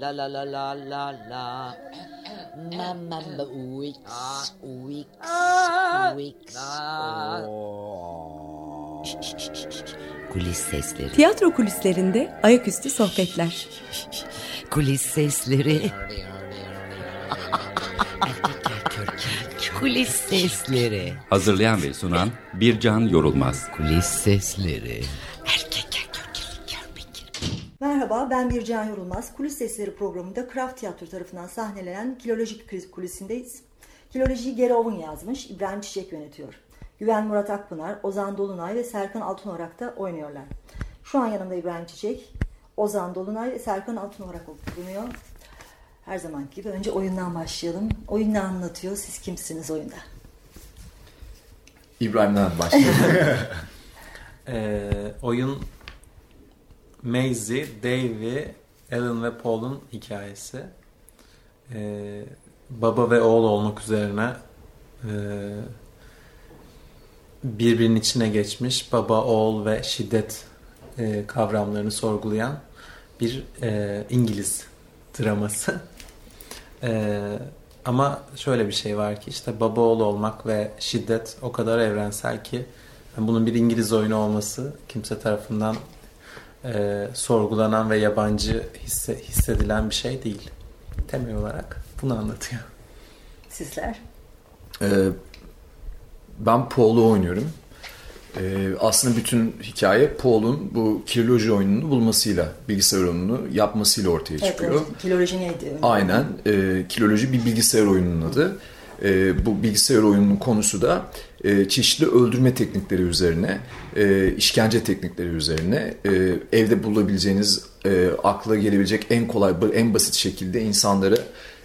La la la la la la. Mama Wix. Wix. Wix. Kulis sesleri. Tiyatro kulislerinde ayaküstü sohbetler. Kulis sesleri. Kulis sesleri. Hazırlayan ve sunan Bircan Yorulmaz. Kulis sesleri. Merhaba ben Bircan Yorulmaz. Kulis Sesleri programında Kraft Tiyatro tarafından sahnelenen Kilolojik Kriz kulisindeyiz. Kilolojiyi Geri Ovun yazmış, İbrahim Çiçek yönetiyor. Güven Murat Akpınar, Ozan Dolunay ve Serkan Altınorak da oynuyorlar. Şu an yanımda İbrahim Çiçek, Ozan Dolunay ve Serkan Altınorak bulunuyor. Her zamanki gibi önce oyundan başlayalım. Oyun ne anlatıyor? Siz kimsiniz oyunda? İbrahim'den başlayalım. Ee, oyun Maisie, Davy, Alan ve Paul'un hikayesi. Ee, baba ve oğul olmak üzerine e, birbirinin içine geçmiş baba, oğul ve şiddet e, kavramlarını sorgulayan bir e, İngiliz draması. E, ama şöyle bir şey var ki işte baba oğul olmak ve şiddet o kadar evrensel ki bunun bir İngiliz oyunu olması kimse tarafından e, sorgulanan ve yabancı hisse, hissedilen bir şey değil. Temel olarak bunu anlatıyor. Sizler? Ee, ben Paul'u oynuyorum. Ee, aslında bütün hikaye Paul'un bu kiroloji oyununu bulmasıyla, bilgisayar oyununu yapmasıyla ortaya çıkıyor. Evet, evet. Kiloloji neydi? Aynen. E, kiloloji bir bilgisayar oyununun adı. E, bu bilgisayar oyununun konusu da e, çeşitli öldürme teknikleri üzerine, e, işkence teknikleri üzerine, e, evde bulabileceğiniz, e, akla gelebilecek en kolay, en basit şekilde insanları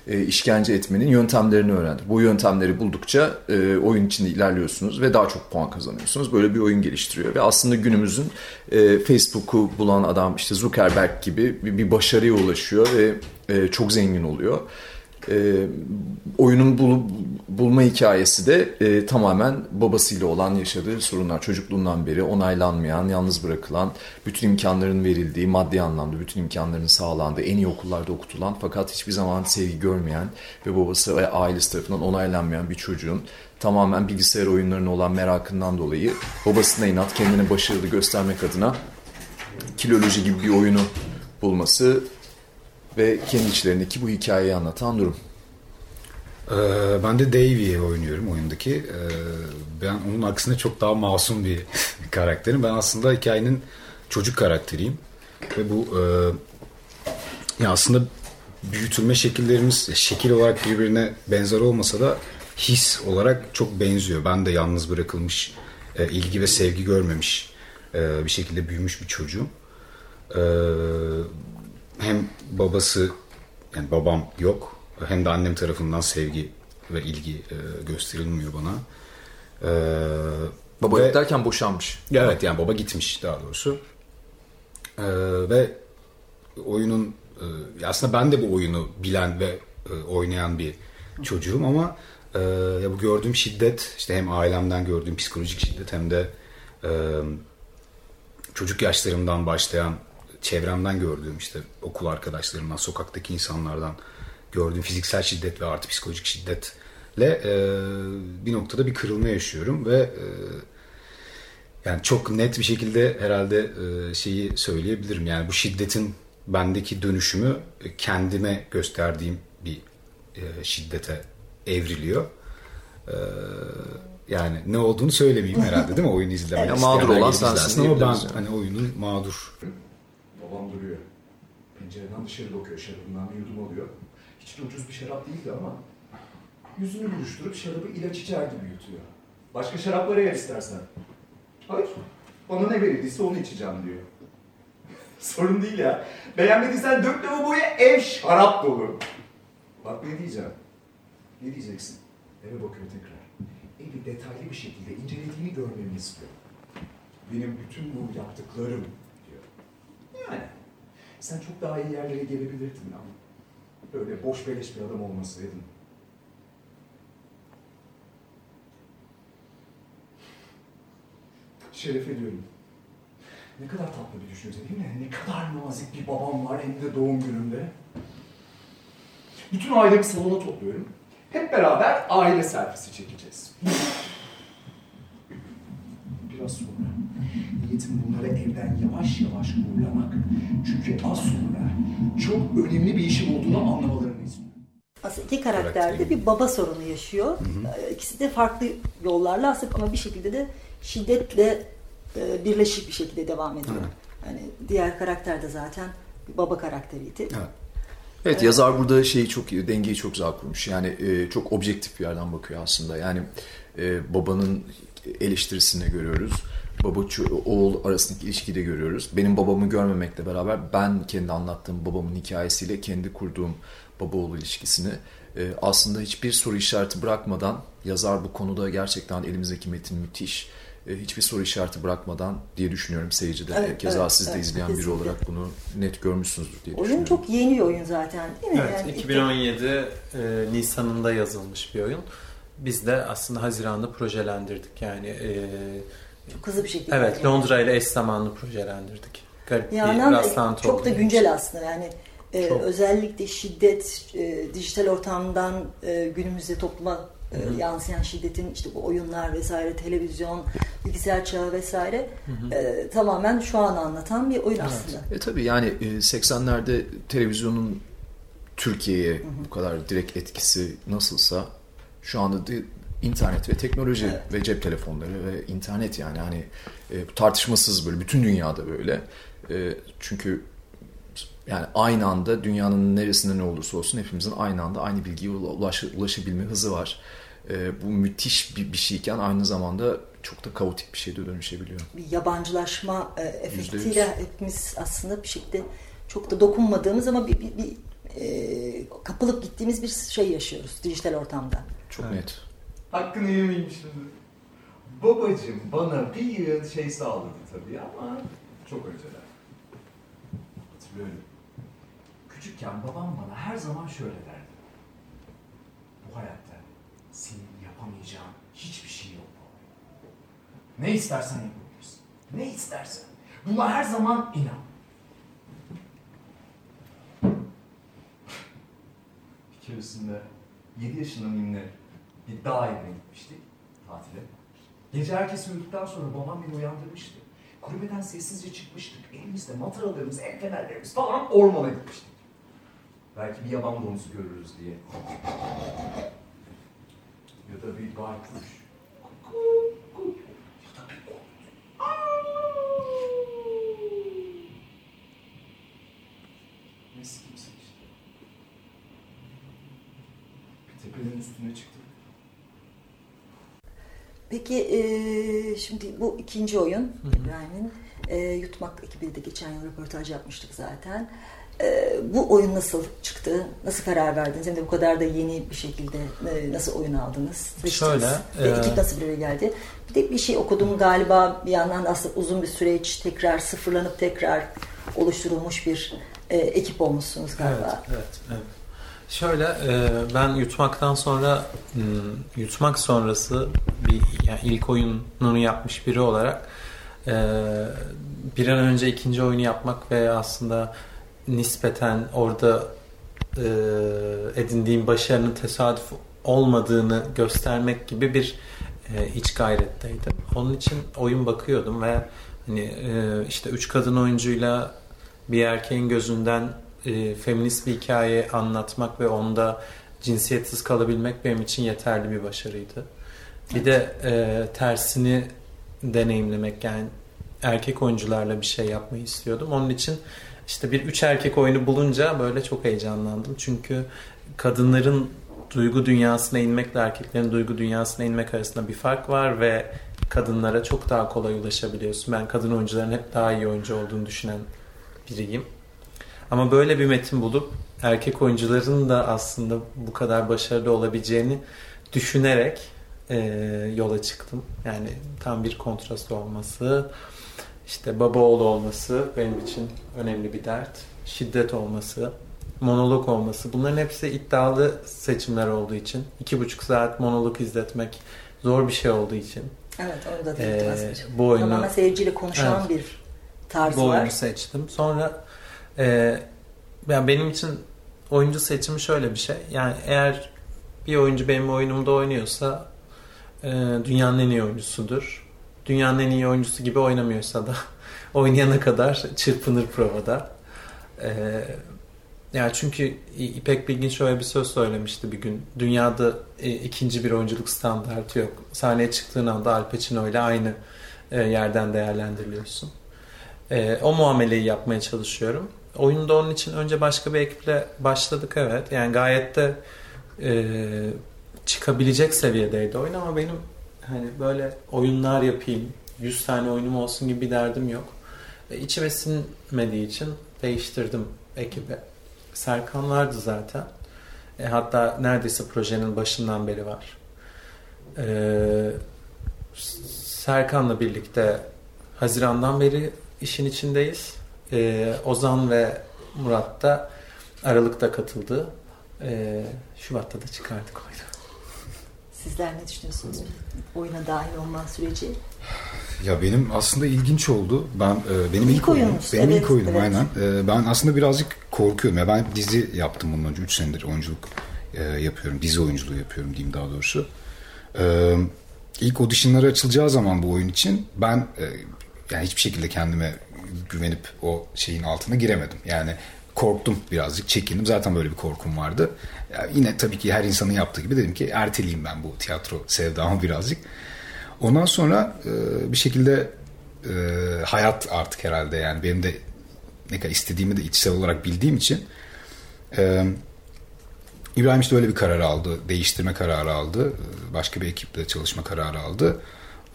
e, işkence etmenin yöntemlerini öğrendik. Bu yöntemleri buldukça e, oyun içinde ilerliyorsunuz ve daha çok puan kazanıyorsunuz. Böyle bir oyun geliştiriyor ve aslında günümüzün e, Facebook'u bulan adam işte Zuckerberg gibi bir, bir başarıya ulaşıyor ve e, çok zengin oluyor. E, oyunun bul, bulma hikayesi de e, tamamen babasıyla olan yaşadığı sorunlar. Çocukluğundan beri onaylanmayan, yalnız bırakılan, bütün imkanların verildiği, maddi anlamda bütün imkanların sağlandığı, en iyi okullarda okutulan fakat hiçbir zaman sevgi görmeyen ve babası ve ailesi tarafından onaylanmayan bir çocuğun tamamen bilgisayar oyunlarına olan merakından dolayı babasına inat kendini başarılı göstermek adına kiloloji gibi bir oyunu bulması ve kendi içlerindeki bu hikayeyi anlatan durum. Ee, ben de Davy'yi oynuyorum oyundaki. Ee, ben onun aksine çok daha masum bir karakterim. Ben aslında hikayenin çocuk karakteriyim. Ve bu e, ya aslında büyütülme şekillerimiz şekil olarak birbirine benzer olmasa da his olarak çok benziyor. Ben de yalnız bırakılmış, e, ilgi ve sevgi görmemiş e, bir şekilde büyümüş bir çocuğum. E, hem babası yani babam yok hem de annem tarafından sevgi ve ilgi e, gösterilmiyor bana. E, baba ve, yok derken boşanmış. Evet yani baba gitmiş daha doğrusu. E, ve oyunun e, aslında ben de bu oyunu bilen ve e, oynayan bir çocuğum ama e, ya bu gördüğüm şiddet işte hem ailemden gördüğüm psikolojik şiddet hem de e, çocuk yaşlarımdan başlayan çevremden gördüğüm işte okul arkadaşlarımdan, sokaktaki insanlardan gördüğüm fiziksel şiddet ve artı psikolojik şiddetle e, bir noktada bir kırılma yaşıyorum ve e, yani çok net bir şekilde herhalde e, şeyi söyleyebilirim. Yani bu şiddetin bendeki dönüşümü kendime gösterdiğim bir e, şiddete evriliyor. E, yani ne olduğunu söylemeyeyim herhalde değil mi oyunu izlemek evet. Mağdur olan sensin ama ben yani. hani oyunun mağdur Babam duruyor. Pencereden dışarı bakıyor. Şarabından bir yudum alıyor. Hiç de ucuz bir şarap değildi ama yüzünü buruşturup şarabı ilaç içer gibi yutuyor. Başka şaraplara yer istersen. Hayır. Bana ne verildiyse onu içeceğim diyor. Sorun değil ya. Beğenmediysen dök lavaboya ev şarap dolu. Bak ne diyeceğim. Ne diyeceksin? Eve bakıyor tekrar. Evi detaylı bir şekilde incelediğini görmemi istiyor. Benim bütün bu yaptıklarım yani sen çok daha iyi yerlere gelebilirdin ama öyle boş beleş bir adam olmasaydın. Şeref ediyorum. Ne kadar tatlı bir düşünce değil mi? Ne kadar nazik bir babam var hem de doğum günümde. Bütün ailemi salona topluyorum. Hep beraber aile selfiesi çekeceğiz. Biraz sonra niyetim bunları evden yavaş yavaş uğurlamak. Çünkü az sonra çok önemli bir işim olduğunu anlamalarını istiyorum. Aslında iki karakter de bir baba sorunu yaşıyor. Ee, İkisi de farklı yollarla aslında ama bir şekilde de şiddetle e, birleşik bir şekilde devam ediyor. Yani diğer karakter de zaten bir baba karakteriydi. Evet yazar burada şeyi çok iyi, dengeyi çok güzel kurmuş. Yani e, çok objektif bir yerden bakıyor aslında. Yani e, babanın eleştirisini görüyoruz. Baba oğul arasındaki ilişkiyi de görüyoruz. Benim babamı görmemekle beraber ben kendi anlattığım babamın hikayesiyle kendi kurduğum baba oğul ilişkisini e, aslında hiçbir soru işareti bırakmadan yazar bu konuda gerçekten elimizdeki metin müthiş. E, hiçbir soru işareti bırakmadan diye düşünüyorum seyircide. Evet, Keza evet, siz de evet, izleyen biri kesinlikle. olarak bunu net görmüşsünüzdür diye Oyun düşünüyorum. çok yeni bir oyun zaten değil mi? Evet, Yani 2017 e, Nisan'ında yazılmış bir oyun. Biz de aslında Haziran'da projelendirdik yani. e, çok hızlı bir şekilde. evet, yani. Londra ile eş zamanlı projelendirdik. Garip Bir bir rastlantı çok oldu da güncel aslında yani e, Çok. özellikle şiddet e, dijital ortamdan e, günümüzde topluma e, yansıyan şiddetin işte bu oyunlar vesaire televizyon bilgisayar çağı vesaire e, tamamen şu an anlatan bir oyun aslında. E tabii yani e, 80'lerde televizyonun Türkiye'ye bu kadar direkt etkisi nasılsa şu anda da internet ve teknoloji ve cep telefonları ve internet yani hani e, tartışmasız böyle bütün dünyada böyle. E, çünkü yani aynı anda dünyanın neresinde ne olursa olsun hepimizin aynı anda aynı bilgiye ulaş, ulaşabilme hızı var. E, bu müthiş bir, bir şeyken aynı zamanda çok da kaotik bir şeye de dönüşebiliyor. Bir yabancılaşma e, efektiyle Yüzde yüz. hepimiz aslında bir şekilde çok da dokunmadığımız ama bir, bir, bir e, kapılıp gittiğimiz bir şey yaşıyoruz dijital ortamda. Çok Evet. net. Hakkını yemeyeyim şimdi. Babacım bana bir yıl şey sağladı tabii ama çok önceler. Hatırlıyorum. Küçükken babam bana her zaman şöyle derdi. Bu hayatta senin yapamayacağın hiçbir şey yok. Ne istersen yapabilirsin. Ne istersen. Buna her zaman inan. Bir keresinde 7 yaşında mıyım bir dağ evine gitmiştik tatile. Gece herkes uyuduktan sonra babam beni uyandırmıştı. Kulübeden sessizce çıkmıştık. Elimizde mataralarımız, el fenerlerimiz falan ormana gitmiştik. Belki bir yaban domuzu görürüz diye. ya da bir baykuş. Ya da bir kurt. Neyse kimse işte. Bir tepenin üstüne çıktık. Peki e, şimdi bu ikinci oyun İbrahim'in e, Yutmak ekibiyle de geçen yıl röportaj yapmıştık zaten. E, bu oyun nasıl çıktı? Nasıl karar verdiniz? Hem de bu kadar da yeni bir şekilde e, nasıl oyun aldınız? Seçtiniz? Şöyle, e, ekip nasıl bir araya geldi? Bir de bir şey okudum galiba bir yandan aslında uzun bir süreç tekrar sıfırlanıp tekrar oluşturulmuş bir e, ekip olmuşsunuz galiba. Evet, evet, evet. Şöyle e, ben yutmaktan sonra hmm, yutmak sonrası bir yani ilk oyununu yapmış biri olarak e, bir an önce ikinci oyunu yapmak ve aslında nispeten orada e, edindiğim başarının tesadüf olmadığını göstermek gibi bir iç gayretteydim. Onun için oyun bakıyordum ve hani işte üç kadın oyuncuyla bir erkeğin gözünden e, feminist bir hikaye anlatmak ve onda cinsiyetsiz kalabilmek benim için yeterli bir başarıydı. Bir de e, tersini deneyimlemek yani erkek oyuncularla bir şey yapmayı istiyordum. Onun için işte bir üç erkek oyunu bulunca böyle çok heyecanlandım. Çünkü kadınların duygu dünyasına inmekle erkeklerin duygu dünyasına inmek arasında bir fark var ve kadınlara çok daha kolay ulaşabiliyorsun. Ben kadın oyuncuların hep daha iyi oyuncu olduğunu düşünen biriyim. Ama böyle bir metin bulup erkek oyuncuların da aslında bu kadar başarılı olabileceğini düşünerek e, yola çıktım. Yani tam bir kontrast olması, işte baba oğlu olması benim için önemli bir dert. Şiddet olması, monolog olması. Bunların hepsi iddialı seçimler olduğu için. iki buçuk saat monolog izletmek zor bir şey olduğu için. Evet onu da e, aslında. bu oyunu Tamamen seyirciyle konuşan Evet. bir tarzı bu var. oyunu seçtim. Sonra e, yani benim için oyuncu seçimi şöyle bir şey. Yani eğer bir oyuncu benim oyunumda oynuyorsa e, dünyanın en iyi oyuncusudur. Dünyanın en iyi oyuncusu gibi oynamıyorsa da oynayana kadar çırpınır provada. E, yani çünkü İpek Bilgin şöyle bir söz söylemişti bir gün. Dünyada e, ikinci bir oyunculuk standartı yok. Sahneye çıktığın anda Al Pacino ile aynı e, yerden değerlendiriliyorsun. E, o muameleyi yapmaya çalışıyorum. Oyunda onun için önce başka bir ekiple başladık evet. Yani gayet de e, çıkabilecek seviyedeydi oyun ama benim hani böyle oyunlar yapayım, 100 tane oyunum olsun gibi bir derdim yok. E, içime sinmediği için değiştirdim ekibi. Serkan vardı zaten. E, hatta neredeyse projenin başından beri var. E, Serkan'la birlikte Haziran'dan beri işin içindeyiz. E, Ozan ve Murat da Aralık'ta katıldı. E, Şubat'ta da çıkardık oyunu. Sizler ne düşünüyorsunuz? Oyuna dahil olma süreci. Ya benim aslında ilginç oldu. Ben e, benim ilk, İlk oyunum. Benim evet, ilk oyunum evet. aynen. E, ben aslında birazcık korkuyorum. Ya ben dizi yaptım bundan önce 3 senedir oyunculuk e, yapıyorum. Dizi oyunculuğu yapıyorum diyeyim daha doğrusu. E, ilk auditionlara açılacağı zaman bu oyun için ben e, yani hiçbir şekilde kendime güvenip o şeyin altına giremedim. Yani korktum birazcık, çekindim. Zaten böyle bir korkum vardı. Ya yine tabii ki her insanın yaptığı gibi dedim ki erteleyeyim ben bu tiyatro sevdamı birazcık. Ondan sonra e, bir şekilde e, hayat artık herhalde yani benim de ne kadar istediğimi de içsel olarak bildiğim için e, İbrahim işte öyle bir karar aldı. Değiştirme kararı aldı. E, Başka bir ekiple çalışma kararı aldı.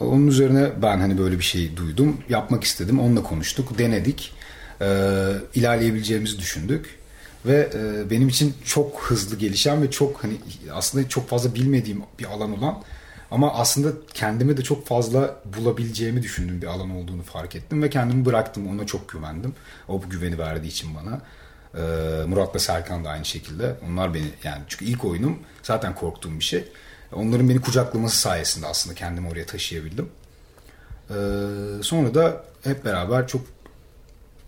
Onun üzerine ben hani böyle bir şey duydum. Yapmak istedim. Onunla konuştuk. Denedik. E, ilerleyebileceğimizi düşündük. Ve e, benim için çok hızlı gelişen ve çok hani aslında çok fazla bilmediğim bir alan olan ama aslında kendime de çok fazla bulabileceğimi düşündüğüm bir alan olduğunu fark ettim ve kendimi bıraktım. Ona çok güvendim. O bu güveni verdiği için bana. Ee, Murat'la Serkan da aynı şekilde. Onlar beni yani çünkü ilk oyunum zaten korktuğum bir şey. Onların beni kucaklaması sayesinde aslında kendimi oraya taşıyabildim. Ee, sonra da hep beraber çok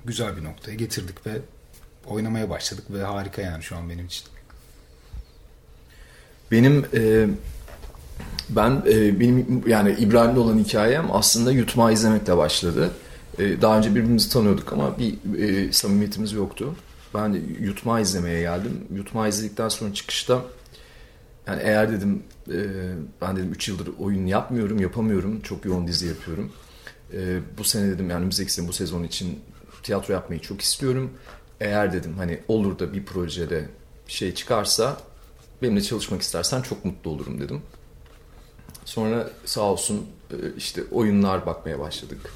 güzel bir noktaya getirdik ve oynamaya başladık ve harika yani şu an benim için. Benim e, ben e, benim yani İbrahim'le olan hikayem aslında yutma izlemekle başladı. E, daha önce birbirimizi tanıyorduk ama bir e, samimiyetimiz yoktu. Ben yutma izlemeye geldim. Yutma izledikten sonra çıkışta yani eğer dedim e, ben dedim 3 yıldır oyun yapmıyorum, yapamıyorum. Çok yoğun dizi yapıyorum. E, bu sene dedim yani sene bu sezon için tiyatro yapmayı çok istiyorum. Eğer dedim hani olur da bir projede şey çıkarsa benimle çalışmak istersen çok mutlu olurum dedim. Sonra sağ olsun e, işte oyunlar bakmaya başladık.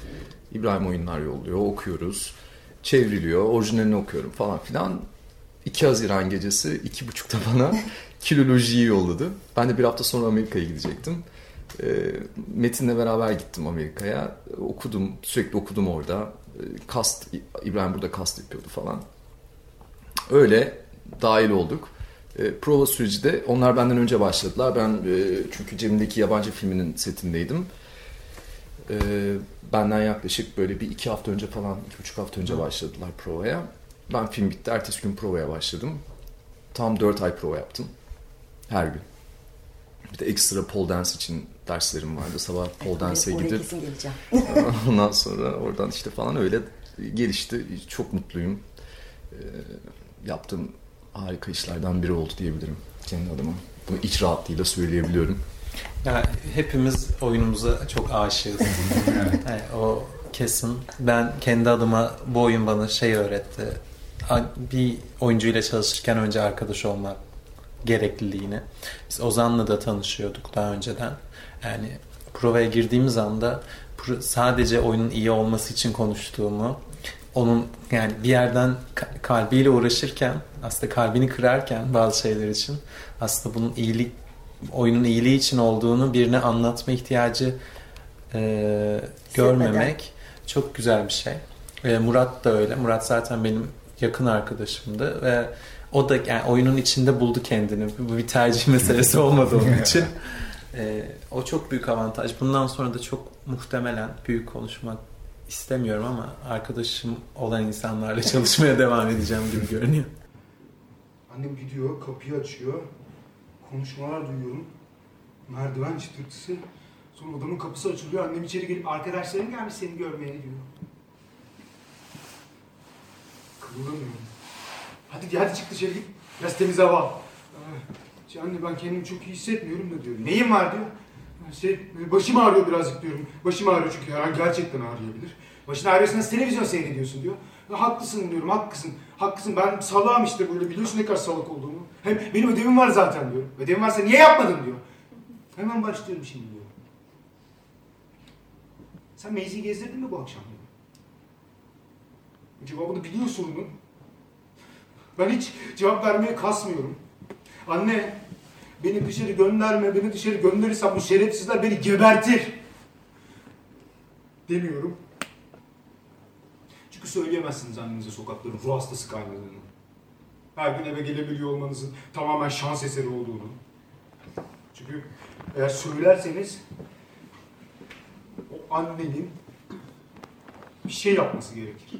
İbrahim oyunlar yolluyor, okuyoruz. Çevriliyor, orijinalini okuyorum falan filan. 2 Haziran gecesi iki buçukta bana kilolojiyi yolladı. Ben de bir hafta sonra Amerika'ya gidecektim. E, Metin'le beraber gittim Amerika'ya. Okudum, sürekli okudum orada. E, Kast, İbrahim burada kast yapıyordu falan. Öyle dahil olduk. E, prova süreci de onlar benden önce başladılar. Ben e, çünkü cebimdeki yabancı filminin setindeydim. E, benden yaklaşık böyle bir iki hafta önce falan, iki buçuk hafta önce başladılar provaya. Ben film bitti, ertesi gün provaya başladım. Tam dört ay prova yaptım. Her gün. Bir de ekstra pole dance için derslerim vardı. Sabah pole dance'e gidip ondan sonra oradan işte falan öyle gelişti. Çok mutluyum. E, yaptığım harika işlerden biri oldu diyebilirim kendi adıma. Bunu iç rahatlığıyla söyleyebiliyorum. Yani hepimiz oyunumuza çok aşığız. Yani o kesin. Ben kendi adıma bu oyun bana şey öğretti. Bir oyuncuyla çalışırken önce arkadaş olmak gerekliliğini. Biz Ozan'la da tanışıyorduk daha önceden. Yani provaya girdiğimiz anda sadece oyunun iyi olması için konuştuğumu onun yani bir yerden ka- kalbiyle uğraşırken aslında kalbini kırarken bazı şeyler için aslında bunun iyilik oyunun iyiliği için olduğunu birine anlatma ihtiyacı e, görmemek çok güzel bir şey. E, Murat da öyle. Murat zaten benim yakın arkadaşımdı ve o da yani oyunun içinde buldu kendini. Bu bir tercih meselesi olmadı onun için. E, o çok büyük avantaj. Bundan sonra da çok muhtemelen büyük konuşmak istemiyorum ama arkadaşım olan insanlarla çalışmaya devam edeceğim gibi görünüyor. Annem gidiyor, kapıyı açıyor. Konuşmalar duyuyorum. Merdiven çıtırtısı. Sonra odamın kapısı açılıyor. Annem içeri gelip arkadaşların gelmiş seni görmeye diyor. Kıvılamıyorum. Hadi hadi çık dışarı git. Biraz temiz hava. Ee, Anne ben kendimi çok iyi hissetmiyorum da diyor. Neyin var diyor. Şey, başım ağrıyor birazcık diyorum. Başım ağrıyor çünkü her an gerçekten ağrıyabilir. Başın ağrıyorsa nasıl televizyon seyrediyorsun diyor. Ya, haklısın diyorum, haklısın. Haklısın ben salağım işte böyle biliyorsun ne kadar salak olduğumu. Hem benim ödevim var zaten diyor. Ödevim varsa niye yapmadın diyor. Hemen başlıyorum şimdi diyor. Sen Maisie'yi gezdirdin mi bu akşam. Cevabını biliyor sorunun. Ben hiç cevap vermeye kasmıyorum. Anne, beni dışarı gönderme, beni dışarı gönderirsen bu şerefsizler beni gebertir. Demiyorum. Çünkü söyleyemezsiniz annenize sokakların ruh hastası kaynadığını. Her gün eve gelebiliyor olmanızın tamamen şans eseri olduğunu. Çünkü eğer söylerseniz o annenin bir şey yapması gerekir.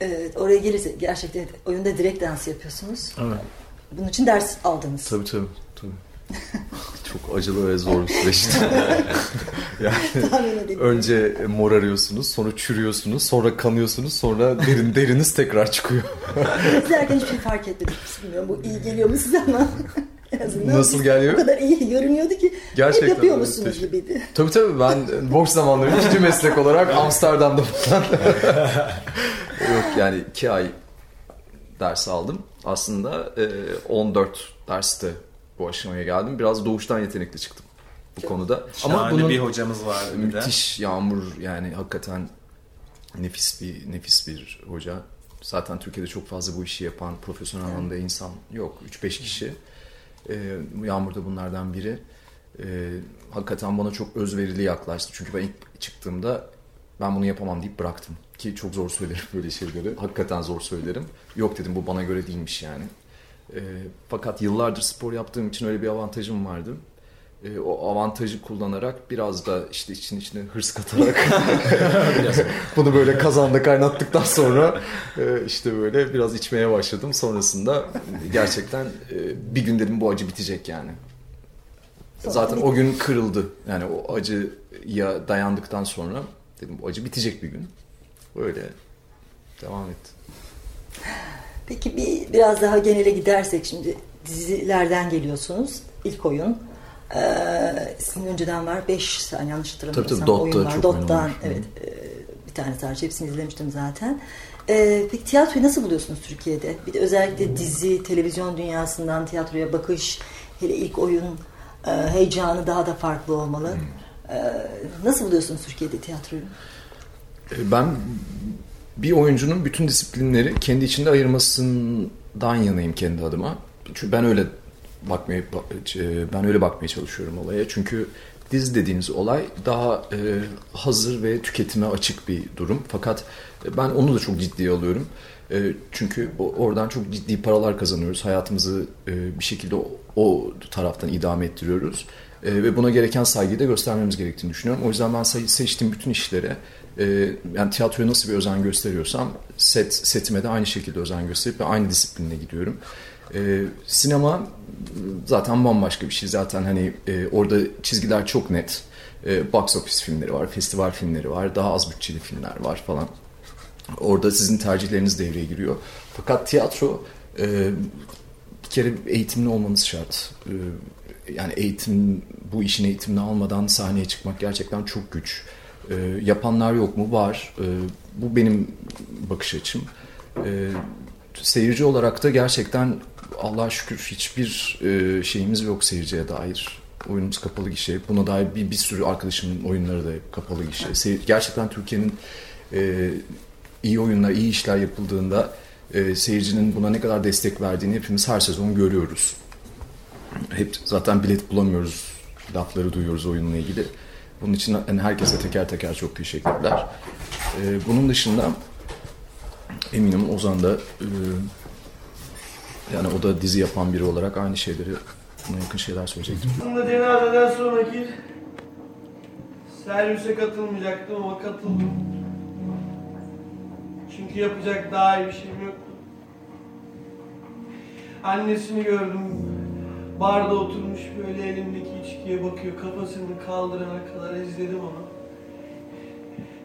Evet, oraya gelirse gerçekten oyunda direkt dans yapıyorsunuz. Evet. Bunun için ders aldınız. Tabii tabii. tabii. Çok acılı ve zor bir süreçti. yani önce mor arıyorsunuz, sonra çürüyorsunuz, sonra kanıyorsunuz, sonra derin deriniz tekrar çıkıyor. İzlerken hiçbir şey fark etmedik. Bilmiyorum bu iyi geliyor mu size ama azından Nasıl geliyor? O kadar iyi görünüyordu ki Gerçekten hep yapıyor musunuz teşekkür- gibiydi. Tabii tabii ben boş zamanlarım ikinci meslek olarak Amsterdam'da falan. Yok yani iki ay ders aldım. Aslında e, 14 derste bu aşamaya geldim. Biraz doğuştan yetenekli çıktım bu konuda. Şahane bir hocamız var bir de. müthiş Yağmur yani hakikaten nefis bir nefis bir hoca. Zaten Türkiye'de çok fazla bu işi yapan profesyonel anlamda insan yok. 3-5 kişi. Ee, Yağmur da bunlardan biri. Ee, hakikaten bana çok özverili yaklaştı. Çünkü ben ilk çıktığımda ben bunu yapamam deyip bıraktım. Ki çok zor söylerim böyle şeyleri. Hakikaten zor söylerim. Yok dedim bu bana göre değilmiş yani. Ee, fakat yıllardır spor yaptığım için öyle bir avantajım vardı. Ee, o avantajı kullanarak biraz da işte için içine hırs katarak bunu böyle kazanda kaynattıktan sonra e, işte böyle biraz içmeye başladım. Sonrasında gerçekten e, bir gün dedim bu acı bitecek yani. Zaten o gün kırıldı. Yani o acıya dayandıktan sonra dedim bu acı bitecek bir gün. Böyle devam etti. Peki bir biraz daha genele gidersek şimdi dizilerden geliyorsunuz. İlk oyun. Ee, sizin önceden var 5 tane yanlış hatırlamıyorsam Tabii, tabii, oyun Dot'ta var. Dot'tan evet e, bir tane sadece hepsini izlemiştim zaten. Ee, peki tiyatroyu nasıl buluyorsunuz Türkiye'de? Bir de özellikle dizi, televizyon dünyasından tiyatroya bakış, hele ilk oyun e, heyecanı daha da farklı olmalı. Hmm. Ee, nasıl buluyorsunuz Türkiye'de tiyatroyu? Ben bir oyuncunun bütün disiplinleri kendi içinde ayırmasından yanayım kendi adıma. Çünkü ben öyle bakmaya e, ben öyle bakmaya çalışıyorum olaya. Çünkü dizi dediğiniz olay daha e, hazır ve tüketime açık bir durum. Fakat ben onu da çok ciddiye alıyorum. E, çünkü oradan çok ciddi paralar kazanıyoruz. Hayatımızı bir şekilde o, taraftan idame ettiriyoruz. Ve buna gereken saygıyı da göstermemiz gerektiğini düşünüyorum. O yüzden ben se- seçtiğim bütün işlere e, yani tiyatroya nasıl bir özen gösteriyorsam set setime de aynı şekilde özen gösterip aynı disiplinle gidiyorum. E, sinema zaten bambaşka bir şey. Zaten hani e, orada çizgiler çok net. E, box office filmleri var, festival filmleri var, daha az bütçeli filmler var falan. Orada sizin tercihleriniz devreye giriyor. Fakat tiyatro e, bir kere eğitimli olmanız şart. Yani eğitim, bu işin eğitimini almadan sahneye çıkmak gerçekten çok güç. E, yapanlar yok mu? Var. E, bu benim bakış açım. E, seyirci olarak da gerçekten Allah'a şükür hiçbir e, şeyimiz yok seyirciye dair. Oyunumuz kapalı gişe. Buna dair bir, bir sürü arkadaşımın oyunları da kapalı gişe. Seyir- gerçekten Türkiye'nin e, iyi oyunlar, iyi işler yapıldığında e, seyircinin buna ne kadar destek verdiğini hepimiz her sezon görüyoruz. Hep zaten bilet bulamıyoruz lafları duyuyoruz oyunla ilgili. Bunun için yani herkese teker teker çok teşekkürler. E, bunun dışında eminim Ozan da e, yani o da dizi yapan biri olarak aynı şeyleri buna yakın şeyler söyleyecektir. Aslında cenazeden sonraki servise katılmayacaktım ama katıldım. Çünkü yapacak daha iyi bir şeyim yoktu. Annesini gördüm. Barda oturmuş böyle elimdeki içkiye bakıyor. Kafasını kaldırana kadar izledim onu.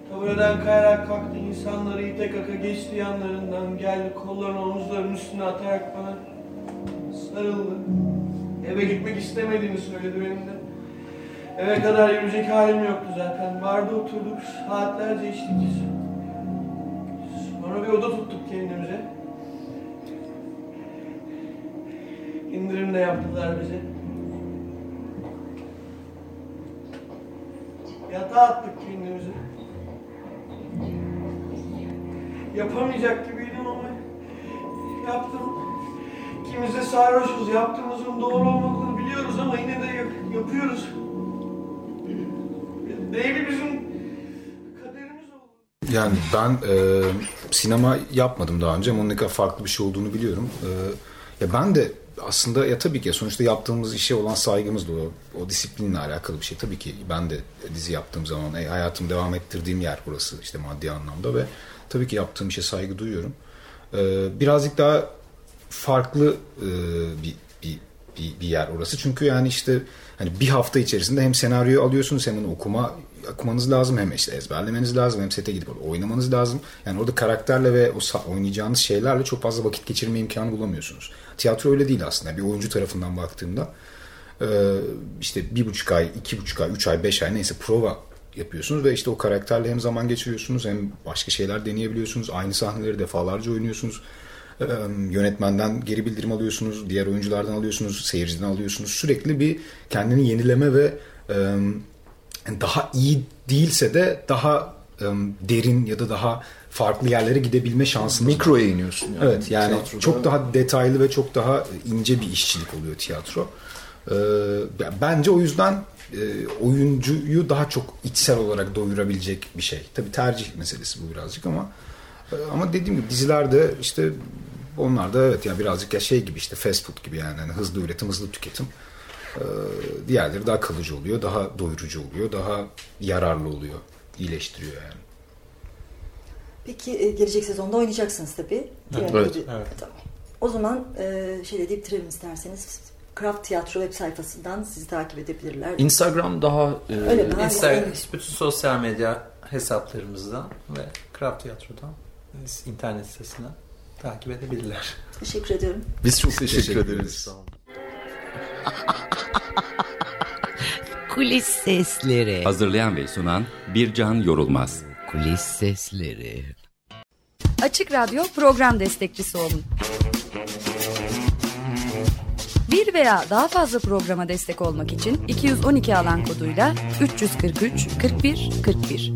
Tabureden kayarak kalktı. insanları ite kaka geçti yanlarından. Geldi kollarını omuzlarının üstüne atarak bana sarıldı. Eve gitmek istemediğini söyledi benim de. Eve kadar yürüyecek halim yoktu zaten. Barda oturduk, saatlerce içtik. Sonra bir oda tuttuk kendimize. İndirim de yaptılar bize. Yatağa attık kendimizi. Yapamayacak gibiydim ama yaptım. İkimiz de sarhoşuz. Yaptığımızın doğru olmadığını biliyoruz ama yine de yap- yapıyoruz. Değil bizim. Yani ben e, sinema yapmadım daha önce ama ne kadar farklı bir şey olduğunu biliyorum. E, ya ben de aslında ya tabii ki sonuçta yaptığımız işe olan saygımız da o, o disiplinle alakalı bir şey. Tabii ki ben de dizi yaptığım zaman e, hayatımı devam ettirdiğim yer burası işte maddi anlamda ve tabii ki yaptığım işe saygı duyuyorum. E, birazcık daha farklı e, bir, bir, bir, bir yer orası. Çünkü yani işte hani bir hafta içerisinde hem senaryoyu alıyorsunuz hem onu okuma okumanız lazım hem işte ezberlemeniz lazım hem sete gidip oynamanız lazım. Yani orada karakterle ve o oynayacağınız şeylerle çok fazla vakit geçirme imkanı bulamıyorsunuz. Tiyatro öyle değil aslında. Bir oyuncu tarafından baktığımda işte bir buçuk ay, iki buçuk ay, üç ay, beş ay neyse prova yapıyorsunuz ve işte o karakterle hem zaman geçiriyorsunuz hem başka şeyler deneyebiliyorsunuz. Aynı sahneleri defalarca oynuyorsunuz. Yönetmenden geri bildirim alıyorsunuz, diğer oyunculardan alıyorsunuz, seyirciden alıyorsunuz. Sürekli bir kendini yenileme ve daha iyi değilse de daha derin ya da daha farklı yerlere gidebilme şansınız. Mikroya iniyorsun yani. Evet yani Tiyatroda. çok daha detaylı ve çok daha ince bir işçilik oluyor tiyatro. Ya bence o yüzden oyuncuyu daha çok içsel olarak doyurabilecek bir şey. Tabii tercih meselesi bu birazcık ama ama dediğim gibi dizilerde işte onlar da evet ya birazcık ya şey gibi işte fast food gibi yani, yani hızlı üretim hızlı tüketim. Ee, diğerleri daha kalıcı oluyor, daha doyurucu oluyor, daha yararlı oluyor, iyileştiriyor yani. Peki e, gelecek sezonda oynayacaksınız tabii. Evet. Tabii. Evet. Tamam. O zaman e, şey de deyip bitirelim isterseniz. Craft Tiyatro web sayfasından sizi takip edebilirler. Instagram daha e, Öyle mi? Instagram, yani- bütün sosyal medya hesaplarımızdan ve Craft Tiyatro'dan internet sitesinden takip edebilirler. Teşekkür ediyorum. biz çok teşekkür, Teşekkür ederiz. Sağ olun. Kulis sesleri. Hazırlayan ve sunan Bircan Yorulmaz. Kulis sesleri. Açık Radyo program destekçisi olun. Bir veya daha fazla programa destek olmak için 212 alan koduyla 343 41 41.